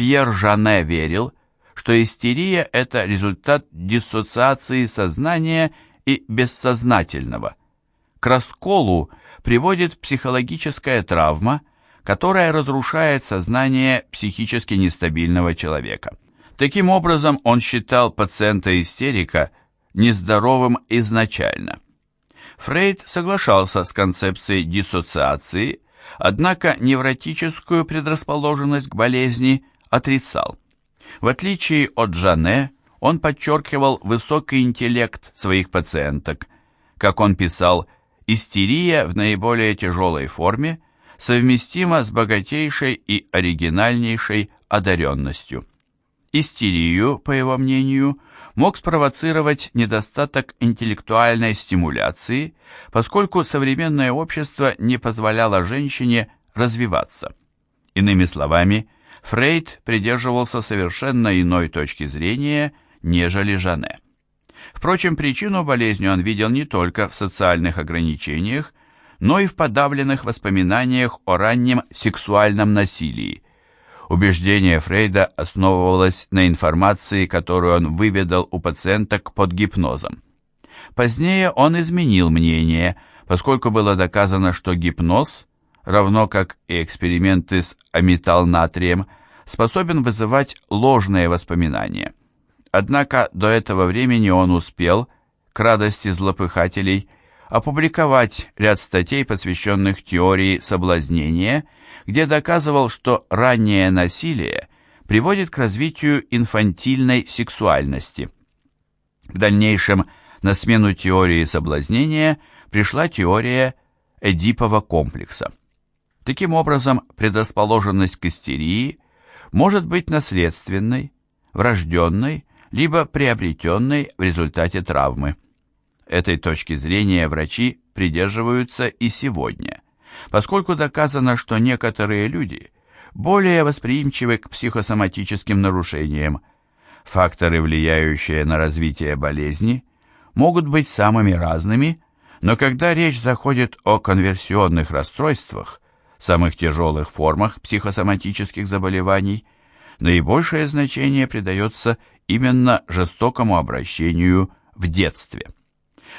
Пьер Жане верил, что истерия – это результат диссоциации сознания и бессознательного. К расколу приводит психологическая травма, которая разрушает сознание психически нестабильного человека. Таким образом, он считал пациента-истерика нездоровым изначально. Фрейд соглашался с концепцией диссоциации, однако невротическую предрасположенность к болезни отрицал. В отличие от Жане, он подчеркивал высокий интеллект своих пациенток. Как он писал, истерия в наиболее тяжелой форме совместима с богатейшей и оригинальнейшей одаренностью. Истерию, по его мнению, мог спровоцировать недостаток интеллектуальной стимуляции, поскольку современное общество не позволяло женщине развиваться. Иными словами, Фрейд придерживался совершенно иной точки зрения, нежели Жане. Впрочем, причину болезни он видел не только в социальных ограничениях, но и в подавленных воспоминаниях о раннем сексуальном насилии – Убеждение Фрейда основывалось на информации, которую он выведал у пациенток под гипнозом. Позднее он изменил мнение, поскольку было доказано, что гипноз, равно как и эксперименты с аметалнатрием, способен вызывать ложные воспоминания. Однако до этого времени он успел, к радости злопыхателей, опубликовать ряд статей, посвященных теории соблазнения – где доказывал, что раннее насилие приводит к развитию инфантильной сексуальности. В дальнейшем на смену теории соблазнения пришла теория Эдипова комплекса. Таким образом, предрасположенность к истерии может быть наследственной, врожденной, либо приобретенной в результате травмы. Этой точки зрения врачи придерживаются и сегодня – поскольку доказано, что некоторые люди более восприимчивы к психосоматическим нарушениям. Факторы, влияющие на развитие болезни, могут быть самыми разными, но когда речь заходит о конверсионных расстройствах, самых тяжелых формах психосоматических заболеваний, наибольшее значение придается именно жестокому обращению в детстве.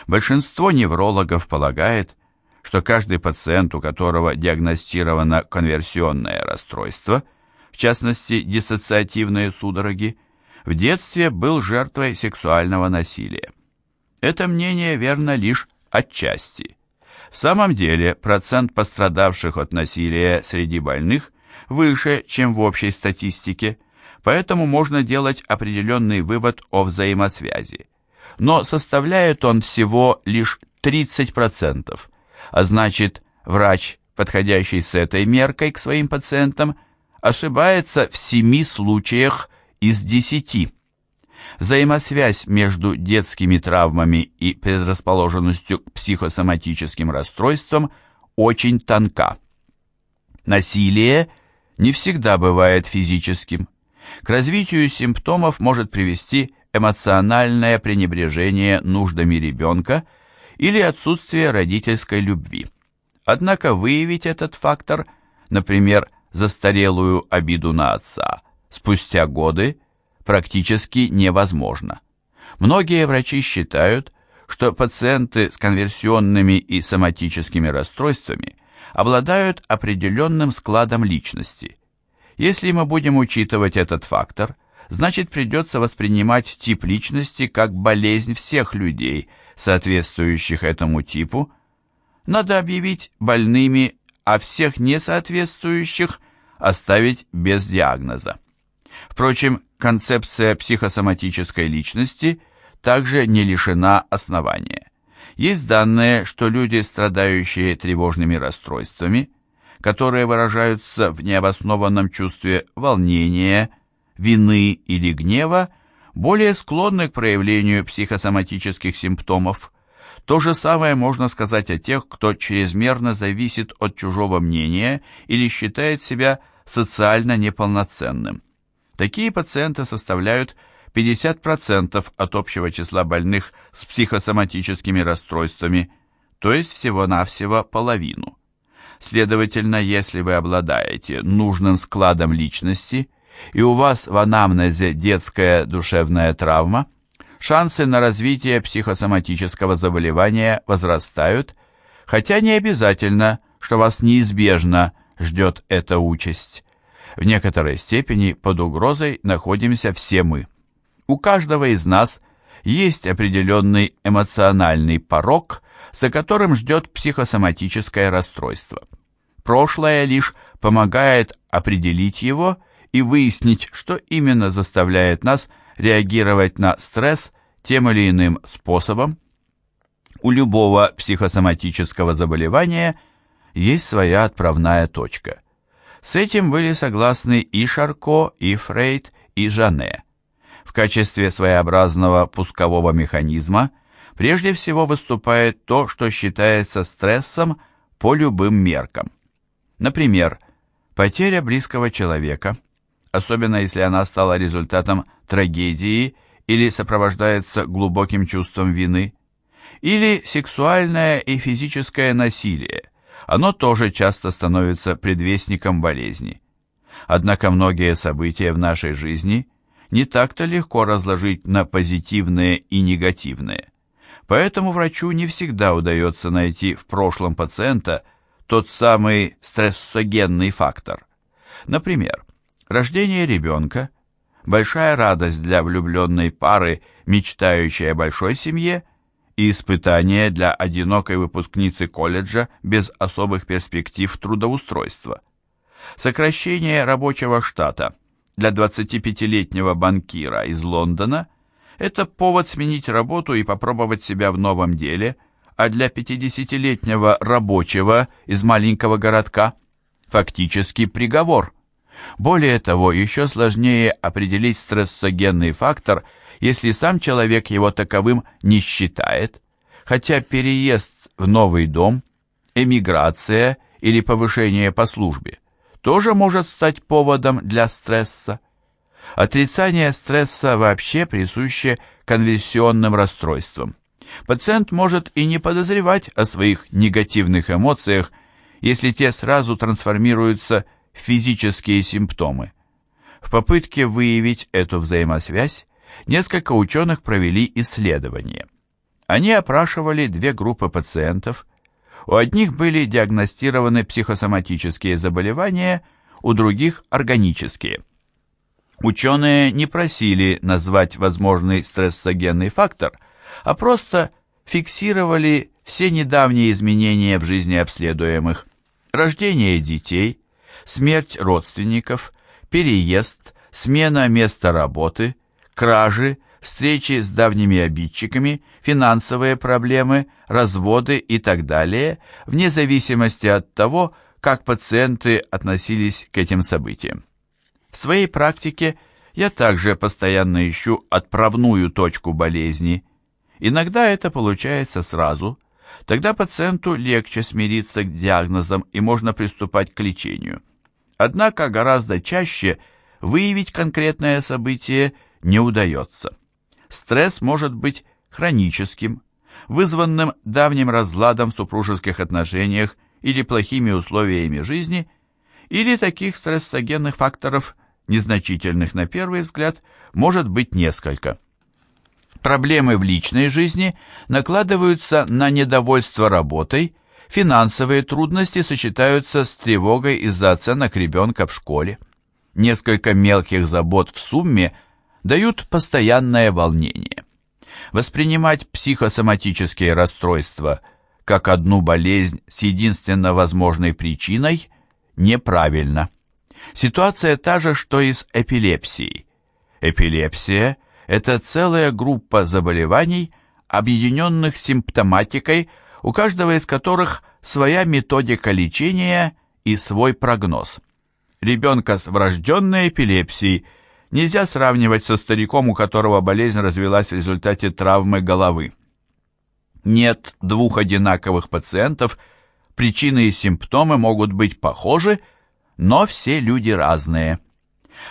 Большинство неврологов полагает, что каждый пациент, у которого диагностировано конверсионное расстройство, в частности диссоциативные судороги, в детстве был жертвой сексуального насилия. Это мнение верно лишь отчасти. В самом деле процент пострадавших от насилия среди больных выше, чем в общей статистике, поэтому можно делать определенный вывод о взаимосвязи. Но составляет он всего лишь 30%, а значит, врач, подходящий с этой меркой к своим пациентам, ошибается в семи случаях из десяти. Взаимосвязь между детскими травмами и предрасположенностью к психосоматическим расстройствам очень тонка. Насилие не всегда бывает физическим. К развитию симптомов может привести эмоциональное пренебрежение нуждами ребенка – или отсутствие родительской любви. Однако выявить этот фактор, например, застарелую обиду на отца, спустя годы практически невозможно. Многие врачи считают, что пациенты с конверсионными и соматическими расстройствами обладают определенным складом личности. Если мы будем учитывать этот фактор, значит придется воспринимать тип личности как болезнь всех людей – соответствующих этому типу, надо объявить больными, а всех несоответствующих оставить без диагноза. Впрочем, концепция психосоматической личности также не лишена основания. Есть данные, что люди, страдающие тревожными расстройствами, которые выражаются в необоснованном чувстве волнения, вины или гнева, более склонны к проявлению психосоматических симптомов. То же самое можно сказать о тех, кто чрезмерно зависит от чужого мнения или считает себя социально неполноценным. Такие пациенты составляют 50% от общего числа больных с психосоматическими расстройствами, то есть всего-навсего половину. Следовательно, если вы обладаете нужным складом личности – и у вас в анамнезе детская душевная травма, шансы на развитие психосоматического заболевания возрастают, хотя не обязательно, что вас неизбежно ждет эта участь. В некоторой степени под угрозой находимся все мы. У каждого из нас есть определенный эмоциональный порог, за которым ждет психосоматическое расстройство. Прошлое лишь помогает определить его и выяснить, что именно заставляет нас реагировать на стресс тем или иным способом. У любого психосоматического заболевания есть своя отправная точка. С этим были согласны и Шарко, и Фрейд, и Жане. В качестве своеобразного пускового механизма прежде всего выступает то, что считается стрессом по любым меркам. Например, потеря близкого человека – особенно если она стала результатом трагедии или сопровождается глубоким чувством вины, или сексуальное и физическое насилие, оно тоже часто становится предвестником болезни. Однако многие события в нашей жизни не так-то легко разложить на позитивные и негативные. Поэтому врачу не всегда удается найти в прошлом пациента тот самый стрессогенный фактор. Например, Рождение ребенка – большая радость для влюбленной пары, мечтающей о большой семье, и испытание для одинокой выпускницы колледжа без особых перспектив трудоустройства. Сокращение рабочего штата для 25-летнего банкира из Лондона – это повод сменить работу и попробовать себя в новом деле, а для 50-летнего рабочего из маленького городка – фактически приговор – более того, еще сложнее определить стрессогенный фактор, если сам человек его таковым не считает, хотя переезд в новый дом, эмиграция или повышение по службе тоже может стать поводом для стресса. Отрицание стресса вообще присуще конверсионным расстройствам. Пациент может и не подозревать о своих негативных эмоциях, если те сразу трансформируются физические симптомы. В попытке выявить эту взаимосвязь несколько ученых провели исследование. Они опрашивали две группы пациентов. У одних были диагностированы психосоматические заболевания, у других – органические. Ученые не просили назвать возможный стрессогенный фактор, а просто фиксировали все недавние изменения в жизни обследуемых. Рождение детей, смерть родственников, переезд, смена места работы, кражи, встречи с давними обидчиками, финансовые проблемы, разводы и так далее, вне зависимости от того, как пациенты относились к этим событиям. В своей практике я также постоянно ищу отправную точку болезни. Иногда это получается сразу, тогда пациенту легче смириться к диагнозам и можно приступать к лечению. Однако гораздо чаще выявить конкретное событие не удается. Стресс может быть хроническим, вызванным давним разладом в супружеских отношениях или плохими условиями жизни, или таких стрессогенных факторов, незначительных на первый взгляд, может быть несколько. Проблемы в личной жизни накладываются на недовольство работой Финансовые трудности сочетаются с тревогой из-за оценок ребенка в школе. Несколько мелких забот в сумме дают постоянное волнение. Воспринимать психосоматические расстройства как одну болезнь с единственно возможной причиной неправильно. Ситуация та же, что и с эпилепсией. Эпилепсия – это целая группа заболеваний, объединенных симптоматикой – у каждого из которых своя методика лечения и свой прогноз. Ребенка с врожденной эпилепсией нельзя сравнивать со стариком, у которого болезнь развилась в результате травмы головы. Нет двух одинаковых пациентов, причины и симптомы могут быть похожи, но все люди разные.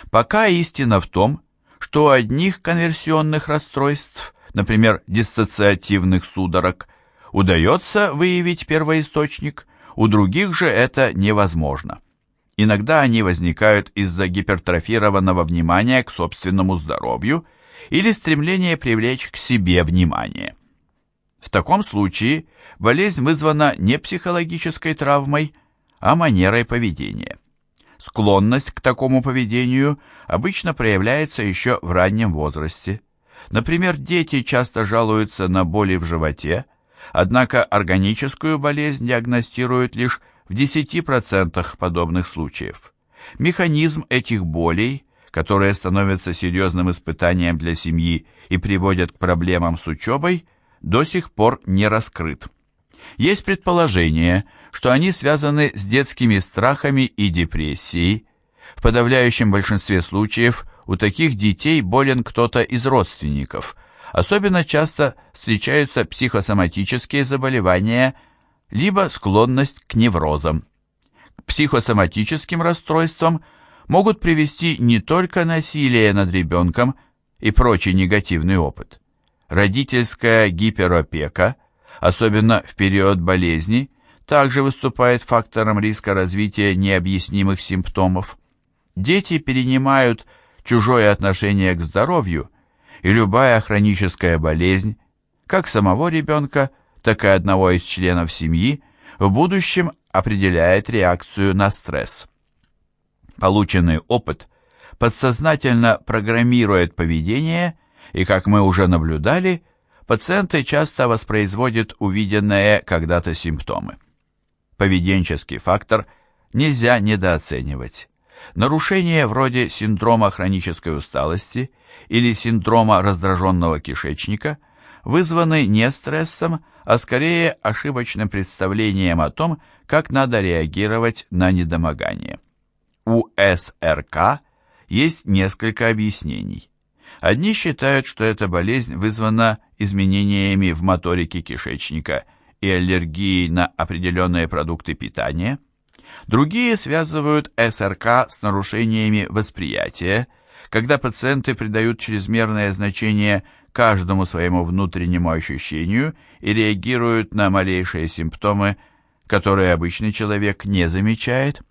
Пока истина в том, что у одних конверсионных расстройств, например, диссоциативных судорог, удается выявить первоисточник, у других же это невозможно. Иногда они возникают из-за гипертрофированного внимания к собственному здоровью или стремления привлечь к себе внимание. В таком случае болезнь вызвана не психологической травмой, а манерой поведения. Склонность к такому поведению обычно проявляется еще в раннем возрасте. Например, дети часто жалуются на боли в животе, однако органическую болезнь диагностируют лишь в 10% подобных случаев. Механизм этих болей, которые становятся серьезным испытанием для семьи и приводят к проблемам с учебой, до сих пор не раскрыт. Есть предположение, что они связаны с детскими страхами и депрессией. В подавляющем большинстве случаев у таких детей болен кто-то из родственников. Особенно часто встречаются психосоматические заболевания – либо склонность к неврозам. К психосоматическим расстройствам могут привести не только насилие над ребенком и прочий негативный опыт. Родительская гиперопека, особенно в период болезни, также выступает фактором риска развития необъяснимых симптомов. Дети перенимают чужое отношение к здоровью, и любая хроническая болезнь, как самого ребенка, так и одного из членов семьи, в будущем определяет реакцию на стресс. Полученный опыт подсознательно программирует поведение, и, как мы уже наблюдали, пациенты часто воспроизводят увиденные когда-то симптомы. Поведенческий фактор нельзя недооценивать. Нарушения вроде синдрома хронической усталости или синдрома раздраженного кишечника вызваны не стрессом, а скорее ошибочным представлением о том, как надо реагировать на недомогание. У СРК есть несколько объяснений. Одни считают, что эта болезнь вызвана изменениями в моторике кишечника и аллергией на определенные продукты питания. Другие связывают СРК с нарушениями восприятия, когда пациенты придают чрезмерное значение каждому своему внутреннему ощущению и реагируют на малейшие симптомы, которые обычный человек не замечает.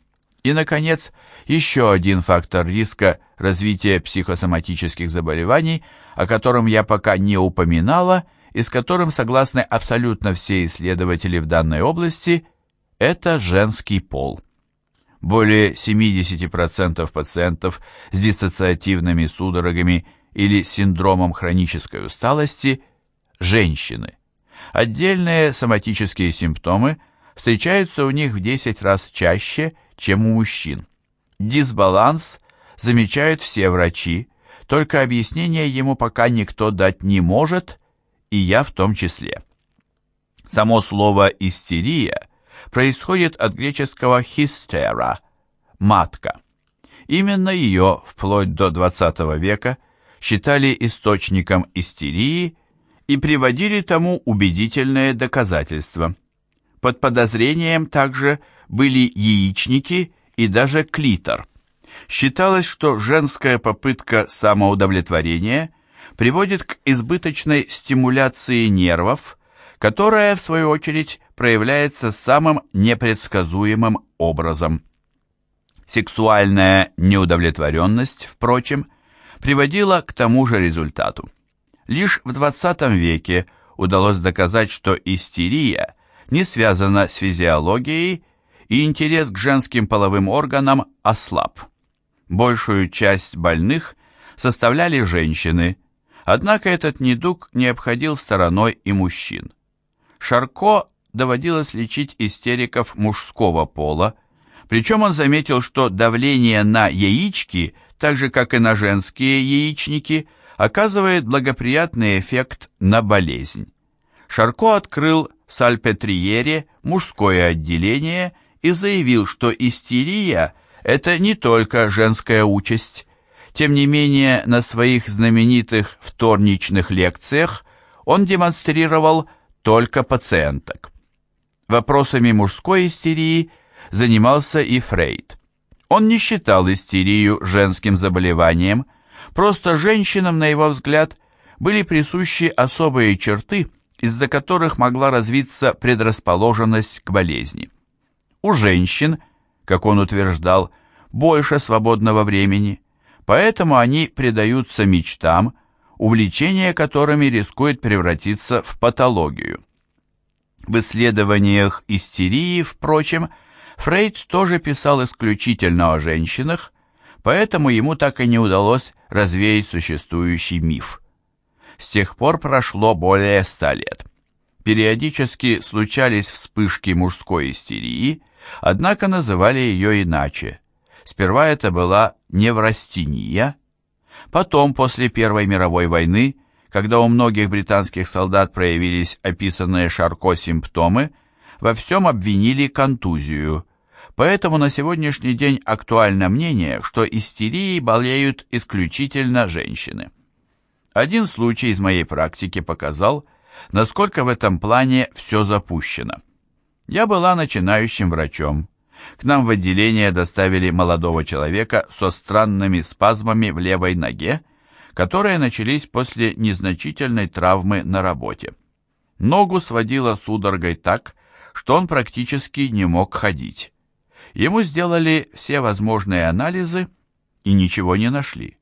И, наконец, еще один фактор риска развития психосоматических заболеваний, о котором я пока не упоминала и с которым согласны абсолютно все исследователи в данной области, это женский пол. Более 70% пациентов с диссоциативными судорогами – или синдромом хронической усталости женщины. Отдельные соматические симптомы встречаются у них в 10 раз чаще, чем у мужчин. Дисбаланс замечают все врачи, только объяснение ему пока никто дать не может, и я в том числе. Само слово «истерия» происходит от греческого «hystera» – «матка». Именно ее вплоть до XX века – считали источником истерии и приводили тому убедительные доказательства. Под подозрением также были яичники и даже клитор. Считалось, что женская попытка самоудовлетворения приводит к избыточной стимуляции нервов, которая, в свою очередь, проявляется самым непредсказуемым образом. Сексуальная неудовлетворенность, впрочем, – приводило к тому же результату. Лишь в 20 веке удалось доказать, что истерия не связана с физиологией и интерес к женским половым органам ослаб. Большую часть больных составляли женщины, однако этот недуг не обходил стороной и мужчин. Шарко доводилось лечить истериков мужского пола, причем он заметил, что давление на яички – так же как и на женские яичники, оказывает благоприятный эффект на болезнь. Шарко открыл в Сальпетриере мужское отделение и заявил, что истерия – это не только женская участь. Тем не менее, на своих знаменитых вторничных лекциях он демонстрировал только пациенток. Вопросами мужской истерии занимался и Фрейд. Он не считал истерию женским заболеванием, просто женщинам, на его взгляд, были присущи особые черты, из-за которых могла развиться предрасположенность к болезни. У женщин, как он утверждал, больше свободного времени, поэтому они предаются мечтам, увлечение которыми рискует превратиться в патологию. В исследованиях истерии, впрочем, Фрейд тоже писал исключительно о женщинах, поэтому ему так и не удалось развеять существующий миф. С тех пор прошло более ста лет. Периодически случались вспышки мужской истерии, однако называли ее иначе. Сперва это была неврастения, потом, после Первой мировой войны, когда у многих британских солдат проявились описанные Шарко симптомы, во всем обвинили контузию. Поэтому на сегодняшний день актуально мнение, что истерией болеют исключительно женщины. Один случай из моей практики показал, насколько в этом плане все запущено. Я была начинающим врачом. К нам в отделение доставили молодого человека со странными спазмами в левой ноге, которые начались после незначительной травмы на работе. Ногу сводило судорогой так, что он практически не мог ходить. Ему сделали все возможные анализы и ничего не нашли.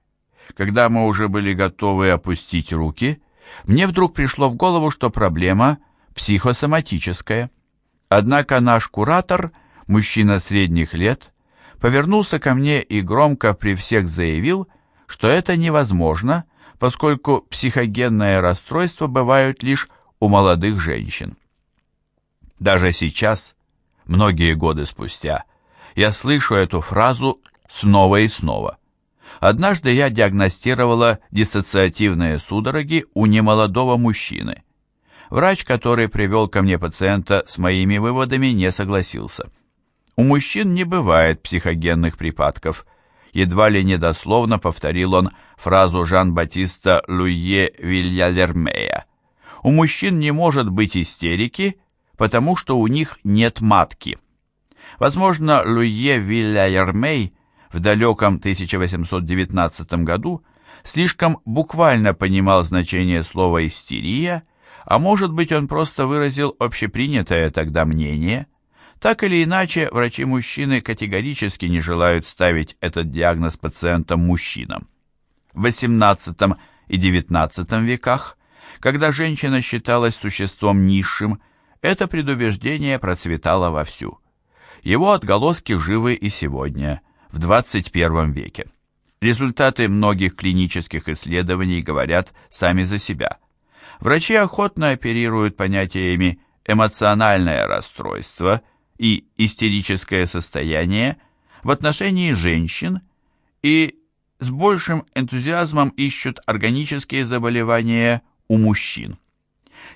Когда мы уже были готовы опустить руки, мне вдруг пришло в голову, что проблема психосоматическая. Однако наш куратор, мужчина средних лет, повернулся ко мне и громко при всех заявил, что это невозможно, поскольку психогенное расстройство бывают лишь у молодых женщин. Даже сейчас, многие годы спустя, я слышу эту фразу снова и снова. Однажды я диагностировала диссоциативные судороги у немолодого мужчины. Врач, который привел ко мне пациента с моими выводами, не согласился. У мужчин не бывает психогенных припадков. Едва ли недословно повторил он фразу Жан-Батиста Луе Вильялермея. У мужчин не может быть истерики, потому что у них нет матки. Возможно, Луе Вильялермей в далеком 1819 году слишком буквально понимал значение слова «истерия», а может быть он просто выразил общепринятое тогда мнение. Так или иначе, врачи-мужчины категорически не желают ставить этот диагноз пациентам-мужчинам. В XVIII и XIX веках, когда женщина считалась существом низшим, это предубеждение процветало вовсю. Его отголоски живы и сегодня – в 21 веке. Результаты многих клинических исследований говорят сами за себя. Врачи охотно оперируют понятиями эмоциональное расстройство и истерическое состояние в отношении женщин и с большим энтузиазмом ищут органические заболевания у мужчин.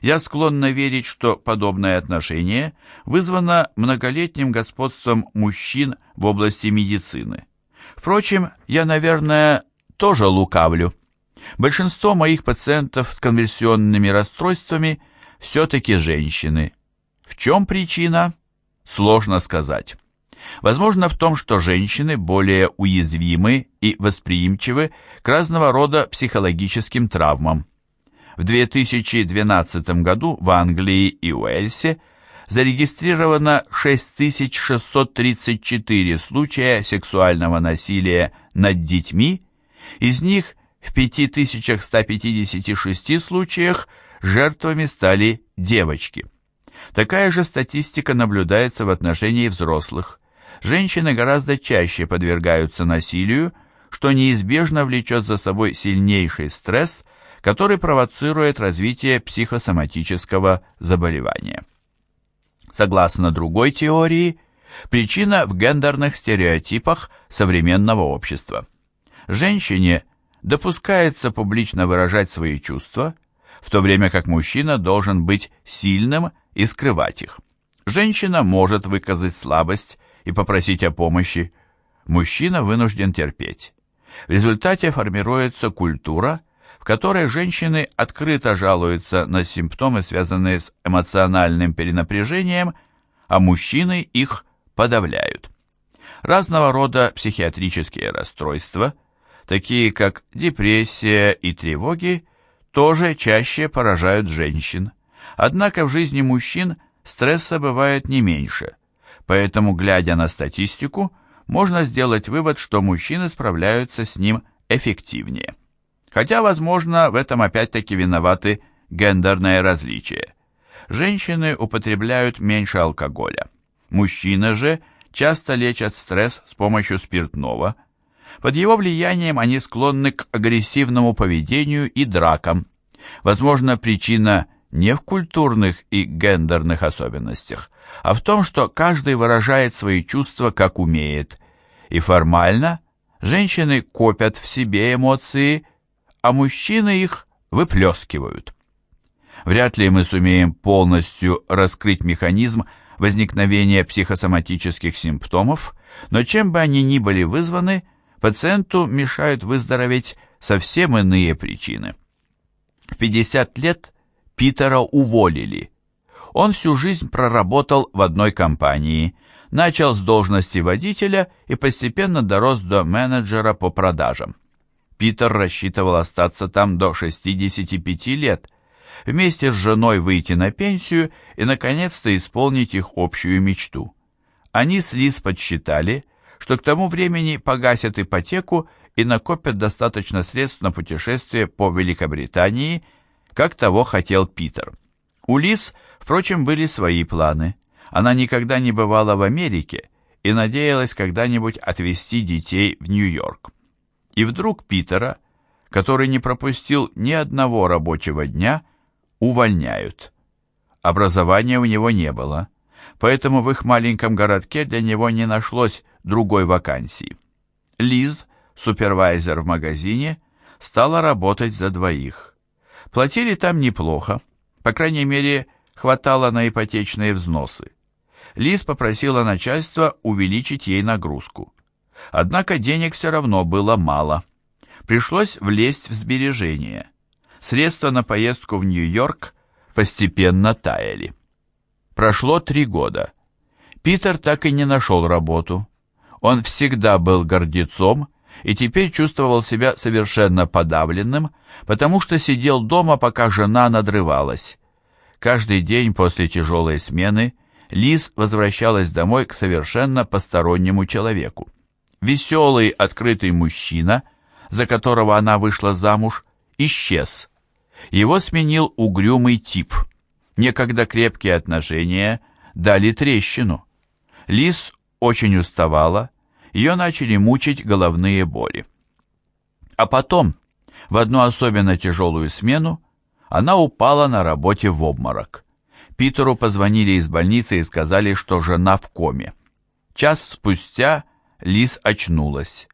Я склонна верить, что подобное отношение вызвано многолетним господством мужчин в области медицины. Впрочем, я, наверное, тоже лукавлю. Большинство моих пациентов с конверсионными расстройствами все-таки женщины. В чем причина? Сложно сказать. Возможно в том, что женщины более уязвимы и восприимчивы к разного рода психологическим травмам. В 2012 году в Англии и Уэльсе зарегистрировано 6634 случая сексуального насилия над детьми, из них в 5156 случаях жертвами стали девочки. Такая же статистика наблюдается в отношении взрослых. Женщины гораздо чаще подвергаются насилию, что неизбежно влечет за собой сильнейший стресс – который провоцирует развитие психосоматического заболевания. Согласно другой теории, причина в гендерных стереотипах современного общества. Женщине допускается публично выражать свои чувства, в то время как мужчина должен быть сильным и скрывать их. Женщина может выказать слабость и попросить о помощи, мужчина вынужден терпеть. В результате формируется культура, в которой женщины открыто жалуются на симптомы, связанные с эмоциональным перенапряжением, а мужчины их подавляют. Разного рода психиатрические расстройства, такие как депрессия и тревоги, тоже чаще поражают женщин. Однако в жизни мужчин стресса бывает не меньше, поэтому, глядя на статистику, можно сделать вывод, что мужчины справляются с ним эффективнее. Хотя, возможно, в этом опять-таки виноваты гендерные различия. Женщины употребляют меньше алкоголя. Мужчины же часто лечат стресс с помощью спиртного. Под его влиянием они склонны к агрессивному поведению и дракам. Возможно, причина не в культурных и гендерных особенностях, а в том, что каждый выражает свои чувства как умеет. И формально женщины копят в себе эмоции, а мужчины их выплескивают. Вряд ли мы сумеем полностью раскрыть механизм возникновения психосоматических симптомов, но чем бы они ни были вызваны, пациенту мешают выздороветь совсем иные причины. В 50 лет Питера уволили. Он всю жизнь проработал в одной компании, начал с должности водителя и постепенно дорос до менеджера по продажам. Питер рассчитывал остаться там до 65 лет, вместе с женой выйти на пенсию и, наконец-то, исполнить их общую мечту. Они с Лиз подсчитали, что к тому времени погасят ипотеку и накопят достаточно средств на путешествие по Великобритании, как того хотел Питер. У Лиз, впрочем, были свои планы. Она никогда не бывала в Америке и надеялась когда-нибудь отвезти детей в Нью-Йорк. И вдруг Питера, который не пропустил ни одного рабочего дня, увольняют. Образования у него не было, поэтому в их маленьком городке для него не нашлось другой вакансии. Лиз, супервайзер в магазине, стала работать за двоих. Платили там неплохо, по крайней мере, хватало на ипотечные взносы. Лиз попросила начальство увеличить ей нагрузку. Однако денег все равно было мало. Пришлось влезть в сбережения средства на поездку в Нью-Йорк постепенно таяли. Прошло три года. Питер так и не нашел работу. Он всегда был гордецом и теперь чувствовал себя совершенно подавленным, потому что сидел дома, пока жена надрывалась. Каждый день после тяжелой смены Лиз возвращалась домой к совершенно постороннему человеку. Веселый, открытый мужчина, за которого она вышла замуж, исчез. Его сменил угрюмый тип. Некогда крепкие отношения дали трещину. Лис очень уставала, ее начали мучить головные боли. А потом, в одну особенно тяжелую смену, она упала на работе в обморок. Питеру позвонили из больницы и сказали, что жена в коме. Час спустя Лис очнулась.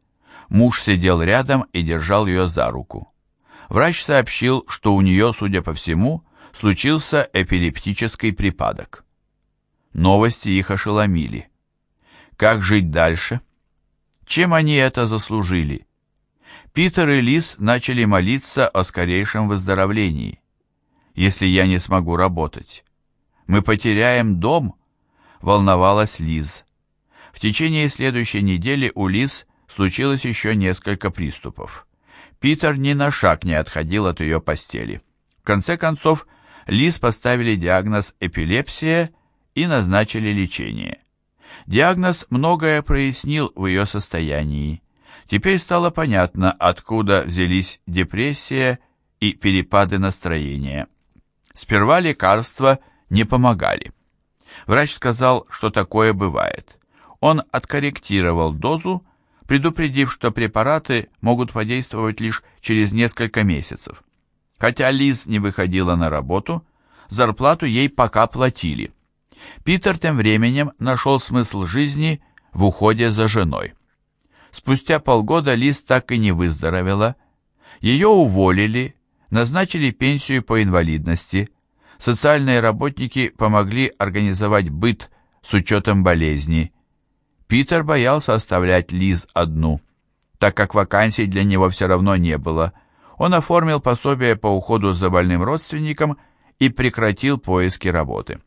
Муж сидел рядом и держал ее за руку. Врач сообщил, что у нее, судя по всему, случился эпилептический припадок. Новости их ошеломили. Как жить дальше? Чем они это заслужили? Питер и Лиз начали молиться о скорейшем выздоровлении. Если я не смогу работать, мы потеряем дом, волновалась Лиз. В течение следующей недели у Лиз случилось еще несколько приступов. Питер ни на шаг не отходил от ее постели. В конце концов, Лиз поставили диагноз эпилепсия и назначили лечение. Диагноз многое прояснил в ее состоянии. Теперь стало понятно, откуда взялись депрессия и перепады настроения. Сперва лекарства не помогали. Врач сказал, что такое бывает. Он откорректировал дозу предупредив, что препараты могут подействовать лишь через несколько месяцев. Хотя Лиз не выходила на работу, зарплату ей пока платили. Питер тем временем нашел смысл жизни в уходе за женой. Спустя полгода Лиз так и не выздоровела. Ее уволили, назначили пенсию по инвалидности. Социальные работники помогли организовать быт с учетом болезни. Питер боялся оставлять Лиз одну, так как вакансий для него все равно не было. Он оформил пособие по уходу за больным родственником и прекратил поиски работы.